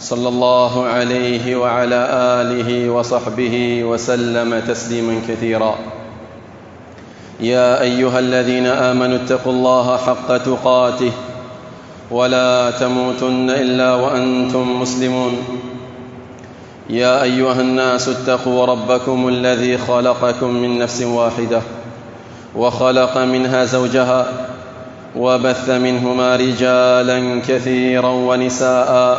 صلى الله عليه وعلى آله وصحبه وسلم تسليما كثيرا. يا أيها الذين آمنوا اتقوا الله حق تقاته ولا تموتن إلا وأنتم مسلمون. يا أيها الناس اتقوا ربكم الذي خلقكم من نفس واحدة وخلق منها زوجها وبث منهما رجالا كثيرا ونساء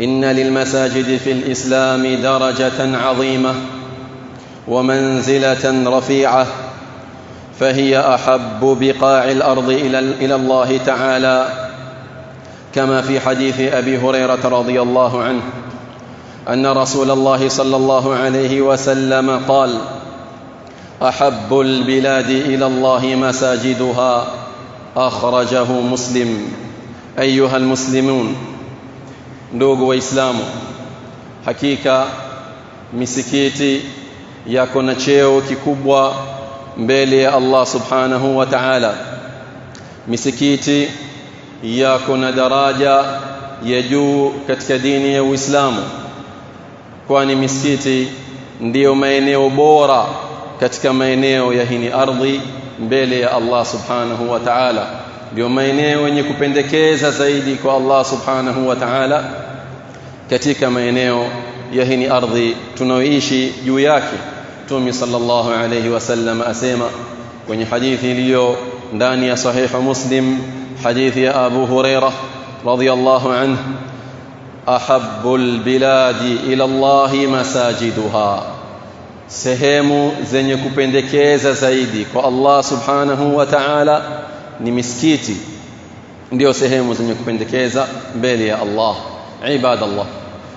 إن للمساجد في الإسلام درجة عظيمة ومنزلة رفيعة فهي أحب بقاع الأرض إلى الله تعالى كما في حديث أبي هريرة رضي الله عنه أن رسول الله صلى الله عليه وسلم قال أحب البلاد إلى الله مساجدها أخرجه مسلم أيها المسلمون. Ndugu waislamu hakika misikiti yako na cheo kikubwa mbele ya Allah subhanahu wa ta'ala. Misikiti yako na daraja ya juu katika dini ya Uislamu kwani misikiti ndiyo maeneo bora katika maeneo ya hini ardhi mbele ya Allah subhanahu wa ta'ala ndio maeneo yenye kupendekeza zaidi kwa Allah subhanahu wa ta'ala katika maeneo ya hini ardhi tunaoishi juu yake Mtume sallallahu alayhi wasallam asema kwenye hadithi iliyo ndani ya sahihu Muslim hadithi ya Abu Hurairah radhiyallahu anhu ahabbul biladi ila Allah masajiduha sehemu zenye kupendekeza zaidi kwa Allah subhanahu wa ta'ala ni misikiti ndio sehemu zenye kupendekeza mbele ya Allah ibadallah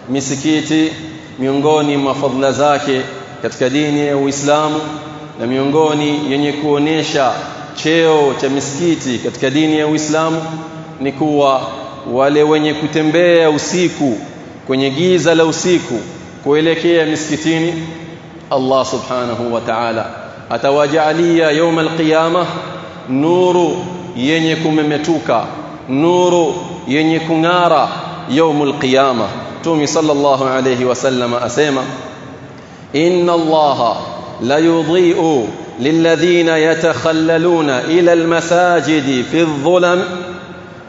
misikiti miongoni mwa fadhila zake katika dini ya Uislamu na miongoni yenye kuonesha cheo cha misikiti katika dini ya Uislamu ni kuwa wale wenye kutembea usiku kwenye giza la usiku kuelekea misikitini Allah subhanahu wa ta'ala atawajalia يوم القيامه nuru yenye kumemetuka nuru yenye kung'ara يوم القيامه Mtume sallallahu alayhi wasallam asema inna Allah la yudhi'u lilladhina yatakhallaluna ila almasajidi fi adh-dhulam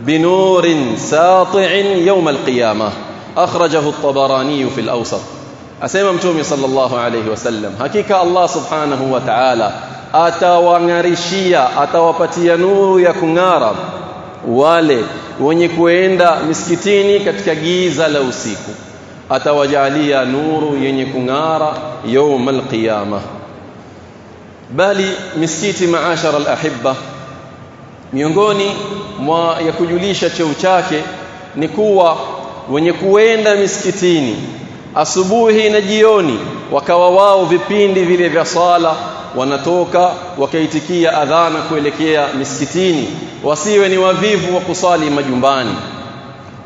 binurin sati'in yawm alqiyamah akhrajahu at-Tabarani fi al-Awsat asema Mtume sallallahu alayhi wasallam hakika Allah subhanahu wa ta'ala atawang'arishia atawapatia nuru ya kung'ara wale wenye kuenda misikitini katika giza la usiku. Atawajalia nuru yenye kung'ara يوم القيامه bali misikiti maashara alahibba miongoni mwa ya kujulisha cheo chake ni kuwa wenye kuenda misikitini asubuhi na jioni wakawa wao vipindi vile vya sala wanatoka wakaitikia adhana kuelekea misikitini wasiwe ni wavivu wa kusali majumbani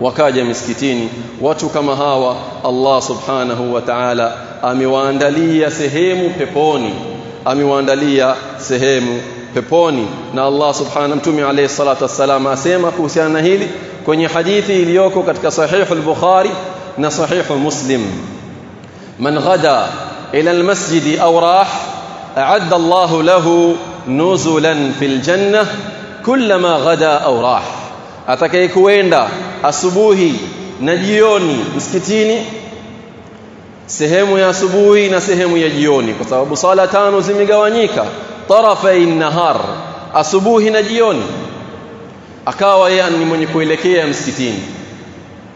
wakaja misikitini watu kama hawa Allah subhanahu wa ta'ala amewaandalia sehemu peponi amewaandalia sehemu peponi na Allah subhanahu mtume alayhi salatu wassalam asema kuhusiana na hili kwenye hadithi iliyoko katika sahih al-Bukhari na sahih Muslim man ghada ila al-masjid aw rah أعد الله له نزلا في الجنة كلما غدا أو راح. أتكيكويندا أسبوهي نجيوني مسكتيني؟ سهمو يا سبوهي نسهمو يجيوني كتاب صالة تانو زميقوانيكا طرفي النهار أسبوهي نجيوني. أكاوي أني من يكويلكي يا مسكتيني.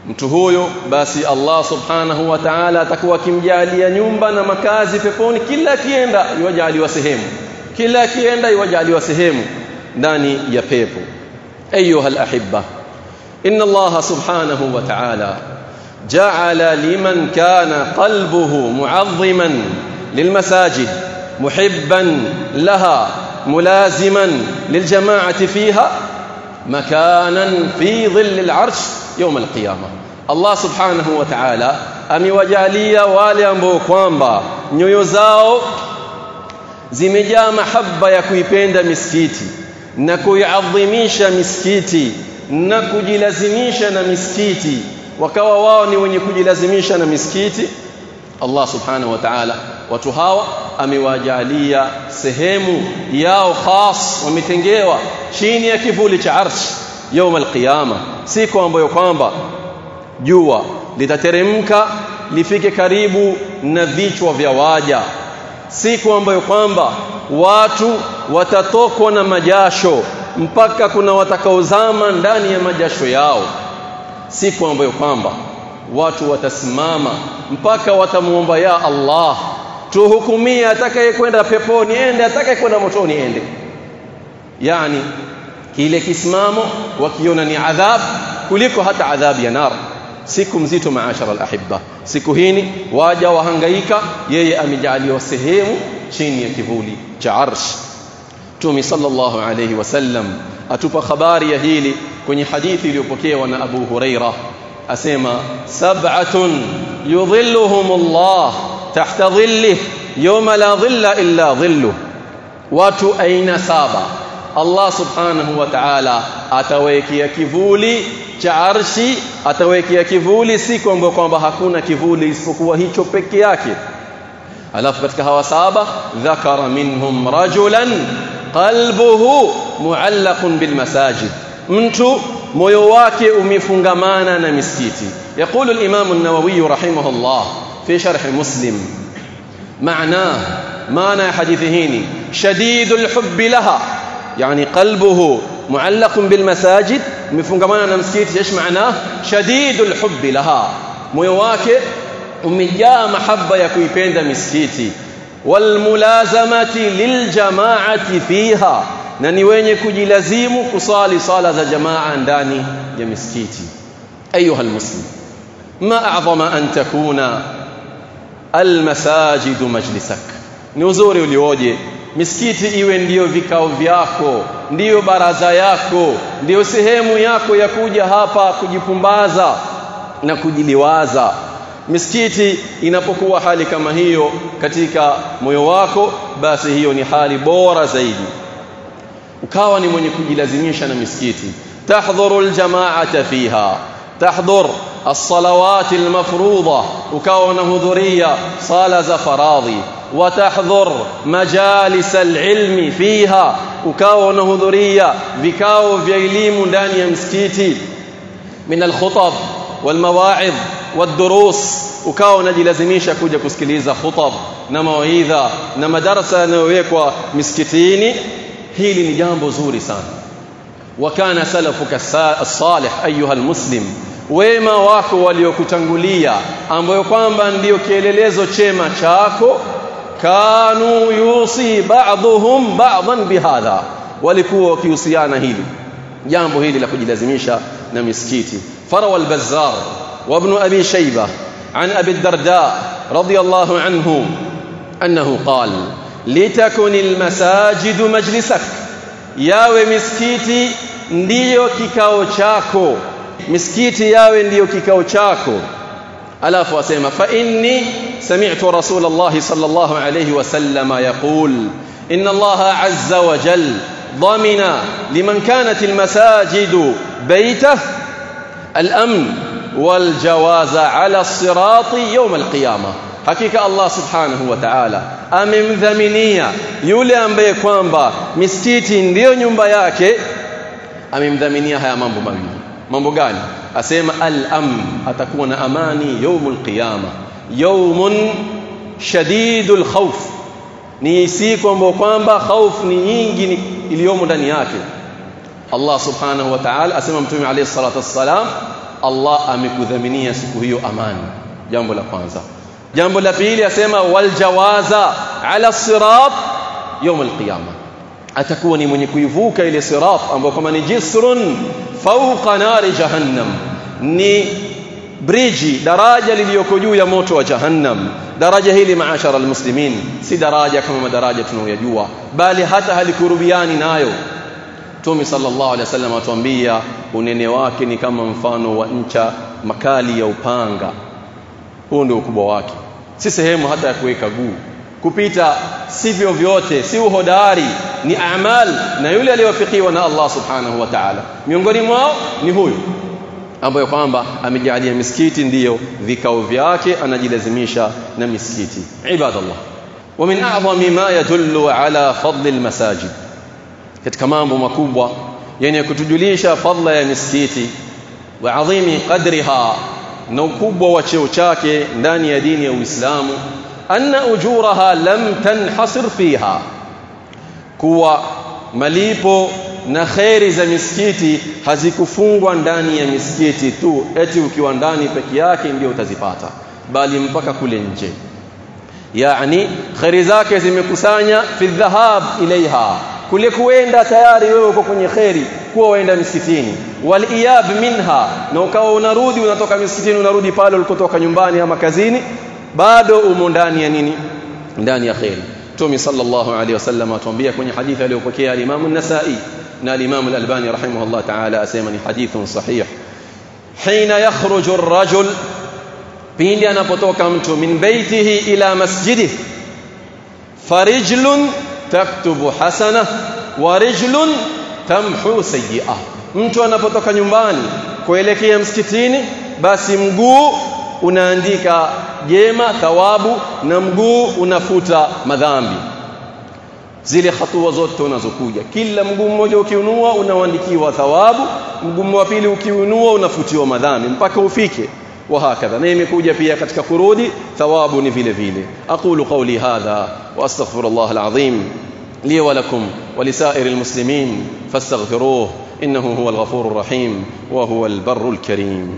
Mtu huyo basi Allah subhanahu wa ta'ala atakuwa akimjalia nyumba na makazi peponi kila akienda iwajaliwa sehemu kila akienda iwajaliwa sehemu ndani ya pepo ayuha alahibba inna Allah subhanahu wa ta'ala ja'ala liman kana qalbuhu mu'azziman lilmasajid muhibban laha mulaziman liljama'ati fiha makanan fi dhill al'arsh يوم القيامه Allah subhanahu wa ta'ala amewajalia wale ambao kwamba nyoyo zao zimejaa mahaba ya kuipenda misikiti na kuiadhimisha misikiti na kujilazimisha na misikiti wakawa wao ni wenye kujilazimisha na misikiti Allah subhanahu wa ta'ala watu hawa amewajalia sehemu yao khas wametengewa chini ya kivuli cha arsh يوم القيامه siku ambayo kwamba jua litateremka lifike karibu na vichwa vya waja. Siku ambayo kwamba watu watatokwa na majasho mpaka kuna watakaozama ndani ya majasho yao. Siku ambayo kwamba watu watasimama mpaka watamuomba ya Allah tuhukumie atakayekwenda peponi ende atakayekwenda motoni ende. Yani kile kisimamo wakiona ni adhab kuliko hata adhabu ya nar siku mzito maashara alahibba siku hini waja wahangaika yeye amejaliwa sehemu chini ya kivuli cha arsh tumi sallallahu alayhi wasallam atupa habari ya hili kwenye hadithi iliyopokewa na Abu Huraira asema sab'atun yudhilluhum Allah tahta dhillihi yawma la dhilla illa dhilluh watu aina saba Allah subhanahu wa ta'ala atawekea kivuli cha arshi atawekea kivuli siku ambayo kwamba hakuna kivuli isipokuwa hicho peke yake alafu katika hawa saba dhakara minhum rajulan qalbuhu muallaqun bil masajid mtu moyo wake umefungamana na misikiti الامام النووي رحمه الله في شرح مسلم معناه معنى حديثه شديد الحب لها يعني قلبه معلق بالمساجد مفungamana na msikiti إيش معناه شديد الحب لها moyo wake umejaa mahaba ya kuipenda misikiti walmulazamati liljamaati fiha na ni wenye kujilazimu kusali sala za jamaa ndani ya misikiti ayuha almuslim ma a'zama an takuna almasajid majlisak ni uzuri ulioje misikiti iwe ndiyo vikao vyako ndiyo baraza yako ndiyo sehemu yako ya kuja hapa kujipumbaza na kujiliwaza misikiti inapokuwa hali kama hiyo katika moyo wako basi hiyo ni hali bora zaidi ukawa ni mwenye kujilazimisha na misikiti tahdhuru aljamaata fiha tahdhur الصلوات المفروضة وكاو نهضرية صلاة فراضي وتحضر مجالس العلم فيها. وكاونه حضوريا بكاو في العلم داخل المسجد من الخطب والمواعظ والدروس. وكاو نجي لازميشا كوجا كسكيليزا خطب. ومواعظ ومدرسه نويكوا مسجدين هيلي ني جامبو سان. وكان سلفك الصالح أيها المسلم. wema wako waliokutangulia ambayo kwamba ndio kielelezo chema chako كانوا يوصي بعضهم بعضا بهذا. ولكو في وصيانا هذي جانبو هذي لكو جلزميشا نمسكيتي. فروى البزار وابن أبي شيبة عن أبي الدرداء رضي الله عنه أنه قال لتكن المساجد مجلسك. ياوي مسكيتي ndiyo kikao chako miskiti yawe ndiyo kikao chako alafu asema fa inni sami'tu rasulullah sallallahu alayhi wasallam yaqul inna allaha azza wa jal ضمن لمن كانت المساجد بيته الأمن والجواز على الصراط يوم القيامة hakika Allah subhanahu wa ta'ala amemdhaminia yule ambaye kwamba misikiti ndiyo nyumba yake amemdhaminia haya mambo mawili mambo gani asema al-amn atakuwa na amani yaumul qiyama yawmun shadidul khawf ni siku ambayo kwamba khawf ni nyingi iliyomo ndani yake Allah subhanahu wa ta'ala asema mtume alayhi salatu wassalam Allah amekudhaminia siku hiyo amani jambo la kwanza jambo la pili asema wal jawaza ala sirat يوم القيامه atakuwa ni mwenye kuivuka ile sirat ambayo kama ni jisrun fawqa nari jahannam. Ni bridge daraja liliyoko juu ya moto wa jahannam. Daraja hili maashara almuslimin si daraja kama madaraja tunayojua bali hata halikurubiani nayo. Mtume sallallahu alaihi wasallam atuambia unene wake ni kama mfano wa ncha makali ya upanga. Huo ndio ukubwa wake. Si sehemu hata ya kuweka guu kupita sivyo vyote si uhodari ni amal na yule aliyowafikiwa na Allah subhanahu wa ta'ala miongoni mwao ni huyu ambaye kwamba amejalia misikiti ndiyo vikao vyake anajilazimisha na misikiti ibadallah wa min a'zami ma yadullu ala fadli almasajid katika mambo makubwa yenye kutujulisha fadla ya misikiti wa adhimi qadriha na ukubwa wa cheo chake ndani ya dini ya Uislamu anna ujuraha lam tanhasir fiha kuwa malipo na khairi za misikiti hazikufungwa ndani ya misikiti tu eti ukiwa ndani peke yake ndio utazipata bali mpaka kule nje. Yani khairi zake zimekusanya fi dhahab ilaiha kule kuenda tayari wewe uko kwenye khairi kuwa waenda misikitini. Wal iyab minha na ukawa unarudi unatoka msikitini unarudi pale ulikotoka nyumbani ama kazini bado umo ndani ya nini ndani ya khairi Mtume sallallahu alaihi wasallam atuambia kwenye hadithi aliyopokea al-Imam an-Nasa'i na al-Imam al-Albani rahimahullah ta'ala asema ni hadithun sahih hina yakhruju ar-rajul pindi anapotoka mtu min baitihi ila masjidihi farijlun taktubu hasana wa rijlun tamhu sayyi'ah mtu anapotoka nyumbani kuelekea msikitini basi mguu unaandika jema thawabu na mguu unafuta madhambi zile hatua zote unazokuja kila mguu mmoja ukiunua unaandikiwa thawabu mguu wa pili ukiunua unafutiwa madhambi mpaka ufike وهكذا na imekuja pia katika kurudi thawabu ni vile vile aqulu qawli hadha wa astaghfirullah alazim li wa lakum wa lisairil muslimin fastaghfiruhu innahu huwal ghafurur rahim wa huwal barrul karim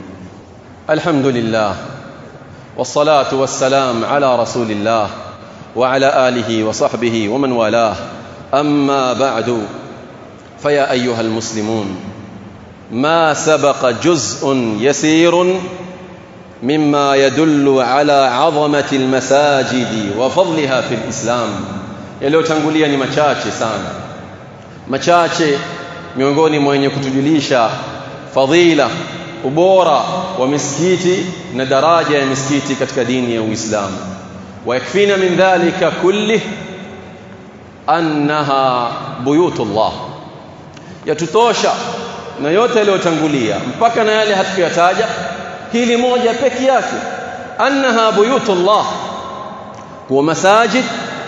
alhamdulillah والصلاة والسلام على رسول الله وعلى آله وصحبه ومن والاه. أما بعد فيا أيها المسلمون ما سبق جزء يسير مما يدل على عظمة المساجد وفضلها في الإسلام؟ yaliyotangulia ni machache sana machache miongoni mwenye kutujulisha fadhila ubora wa misikiti na daraja ya misikiti katika dini ya Uislamu ويكفينا من ذلك كله أنها بيوت الله yatutosha na yote yaliyotangulia mpaka na yale hatukuyataja hili moja peke yake annaha buyutullah wa masajid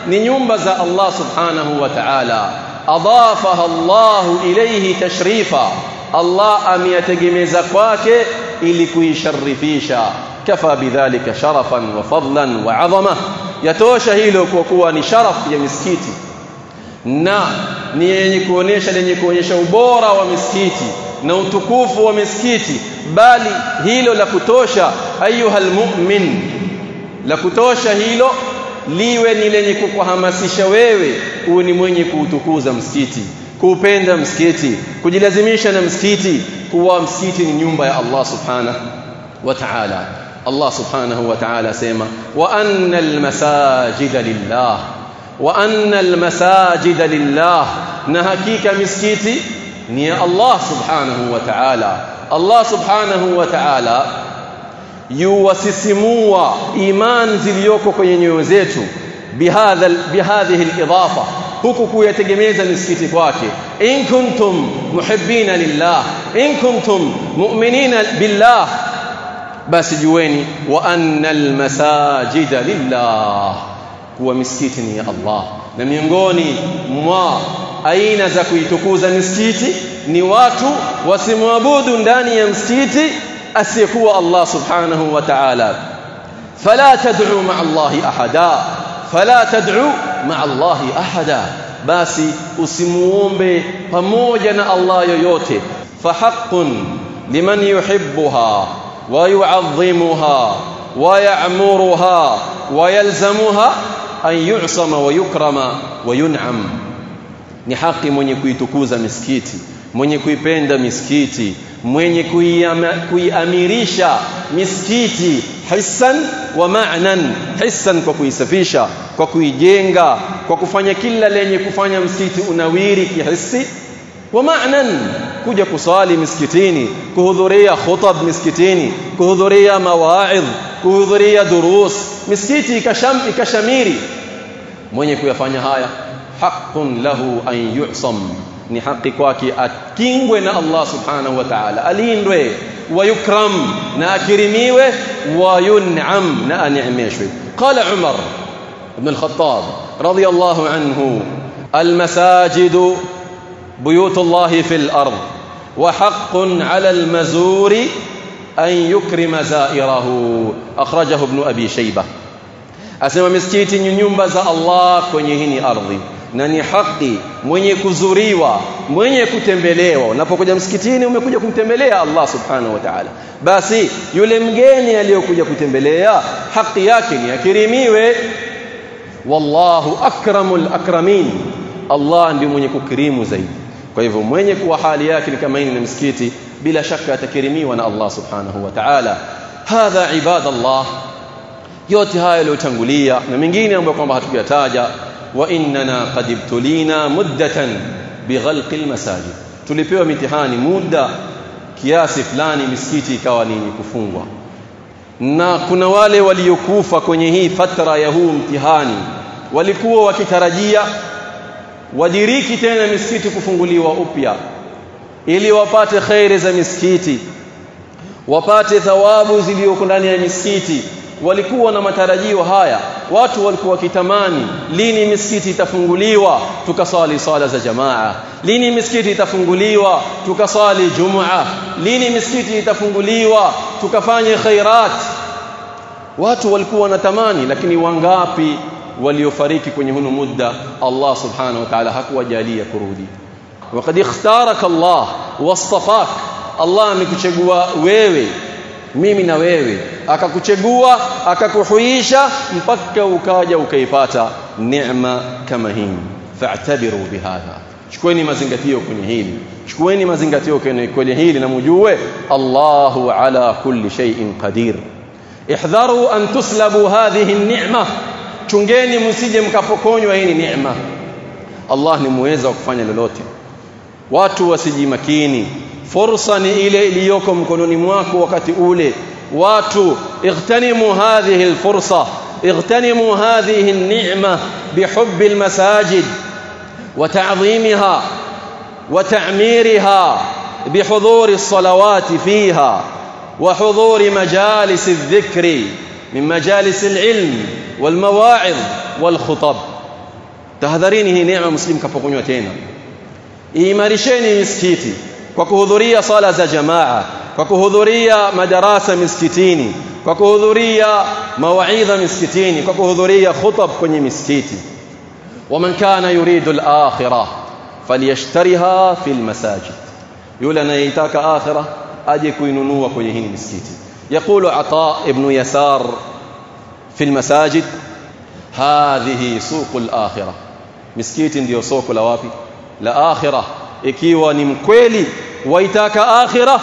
ni nyumba za Allah subhanahu wa ta'ala adafaha Allah ilayhi tashrifa Allah ameyategemeza kwake ili kuisharifisha. Kafa bidhalika sharafan wa fadlan wa azama yatosha hilo kwa kuwa ni sharaf ya misikiti. Na ni yenye kuonesha lenye kuonyesha ubora wa misikiti na utukufu wa misikiti. Bali hilo la kutosha ayuhal mu'min la kutosha hilo liwe ni lenye kukuhamasisha wewe uwe ni mwenye kuutukuza msikiti kuupenda msikiti kujilazimisha na msikiti kuwa msikiti ni nyumba ya Allah subhanahu wa ta'ala Allah subhanahu wa ta'ala sema wa anna almasajida lillah wa anna almasajida lillah na hakika misikiti ni ya Allah subhanahu wa ta'ala Allah subhanahu wa ta'ala yuwasisimua iman zilizoko kwenye nyoyo zetu bihadha bihadhihi alidafa huku kuyategemeza misikiti kwake in kuntum muhibbina lillah in kuntum mu'minina billah basi jueni wa anna almasajida lillah kuwa misikiti ni ya Allah na miongoni mwa aina za kuitukuza misikiti ni watu wasimwabudu ndani ya msikiti asiyekuwa Allah subhanahu wa ta'ala fala tad'u ma'a Allahi ahada fala tad'u مع الله أحدا. بس usimuombe pamoja na Allah yoyote فحق لمن يحبها ويعظمها ويعمرها ويلزمها أن يعصم ويكرم وينعم. ni haki mwenye kuitukuza misikiti mwenye kuipenda misikiti mwenye kuiamirisha misikiti hisan wa ma'nan hisan kwa kuisafisha kwa kuijenga kwa kufanya kila lenye kufanya msikiti unawiri kihisi wa ma'nan kuja kusali misikitini kuhudhuria khutab misikitini kuhudhuria mawaidh kuhudhuria durus misikiti ikasham ikashamiri. Mwenye kuyafanya haya haqqun lahu an yu'sam ni haki kwake akingwe na Allah subhanahu wa ta'ala alindwe akirimiwe wa yun'am na anemeshwe qala Umar ibn al-Khattab radiyallahu anhu المساجد بيوت الله في الأرض وحق على المزور أن يكرم زائره أخرجه ابن أبي شيبة أسمى مسكيتي Allah kwenye hii ardhi na ni haki mwenye kuzuriwa mwenye kutembelewa unapokuja msikitini umekuja kumtembelea Allah subhanahu wa ta'ala basi yule mgeni aliyokuja kutembelea haki yake ni akirimiwe wallahu akramul akramin Allah ndiye mwenye kukirimu zaidi kwa hivyo mwenye kuwa hali yake ni kama hii ni msikiti bila shaka atakirimiwa na Allah subhanahu wa ta'ala hadha ibadallah yote haya yaliyotangulia na mengine ambayo kwamba hatukuyataja wa قد ابتلينا مده بغلق المساجد tulipewa mitihani muda kiasi fulani misikiti ikawa ni kufungwa. Na kuna wale waliokufa kwenye hii fatra ya huu mtihani walikuwa wakitarajia wadiriki tena misikiti kufunguliwa upya ili wapate khairi za misikiti wapate thawabu zilizoko ndani ya misikiti. Walikuwa na matarajio haya watu walikuwa wakitamani lini misikiti itafunguliwa tukasali sala za jamaa lini misikiti itafunguliwa tukasali jumaa lini misikiti itafunguliwa tukafanye khairat watu walikuwa wanatamani lakini wangapi waliofariki kwenye hunu muda Allah subhanahu wa ta'ala hakuwajalia kurudi وقد اختارك الله واصطفاك Allah amekuchagua wewe mimi na wewe. Akakuchegua akakuhuisha mpaka ukaja ukaipata neema kama hii. Fa'tabiru bihadha chukueni mazingatio kwenye hili. Chukueni mazingatio kwenye hili na mjue Allahu ala kulli shay'in qadir. Ihdharu an tuslabu hadhihi an-ni'ma chungeni msije mkapokonywa hii neema Allah ni muweza wa kufanya lolote. Watu wasijimakini fursa ni ile iliyoko mkononi mwako wakati ule watu ightanimu hadhihi alfursa ightanimu hadhihi an-ni'ma bihubb almasajid wa ta'dhimha wa ta'mirha بحضور الصلوات فيها وحضور مجالس الذكر من مجالس العلم والمواعظ والخطب tahadharini hii neema muslim kapokonywa tena imarisheni misikiti kwa kuhudhuria sala za jamaa kwa kuhudhuria madarasa misikitini kwa kuhudhuria mawaidha misikitini kwa kuhudhuria khutab kwenye misikiti waman kana yuridu al-akhirah falyashtariha fil masajid yule anayetaka akhirah aje kuinunua kwenye hii misikiti يقول عطاء ابن يسار في المساجد هذه سوق الآخرة misikiti ndio soko la wapi la akhirah ikiwa ni mkweli waitaka akhirah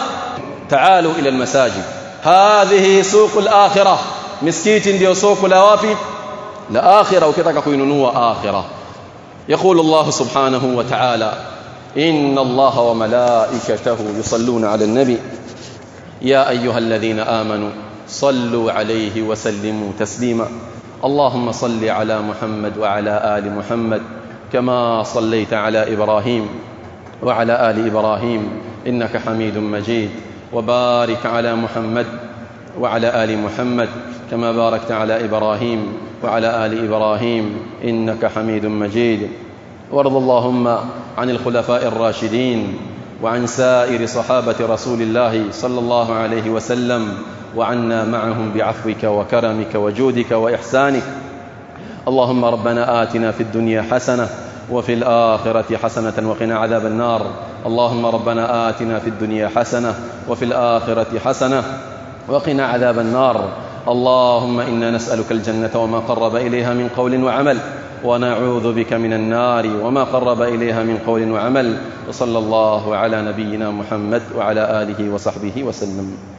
taalu ila almasajid. Hadhihi suq alakhirah misikiti ndio soko la wapi? La akhirah ukitaka kuinunua akhirah. يقول الله سبحانه وتعالى إن الله وملائكته يصلون على النبي يا أيها الذين آمنوا صلوا عليه وسلموا تسليما اللهم صل على محمد وعلى آل محمد كما صليت على إبراهيم وعلى آل إبراهيم إنك حميد مجيد وبارك على محمد وعلى آل محمد كما باركت على إبراهيم وعلى آل إبراهيم إنك حميد مجيد. وارض اللهم عن الخلفاء الراشدين وعن سائر صحابة رسول الله صلى الله عليه وسلم وعنا معهم بعفوك وكرمك وجودك وإحسانك. اللهم ربنا آتنا في الدنيا حسنة وفي الآخرة حسنة وقنا عذاب النار. اللهم ربنا آتنا في الدنيا حسنة وفي الآخرة حسنة وقنا عذاب النار. اللهم إنا نسألك الجنة وما قرب إليها من قول وعمل ونعوذ بك من النار وما قرب إليها من قول وعمل. وصلى الله على نبينا محمد وعلى آله وصحبه وسلم.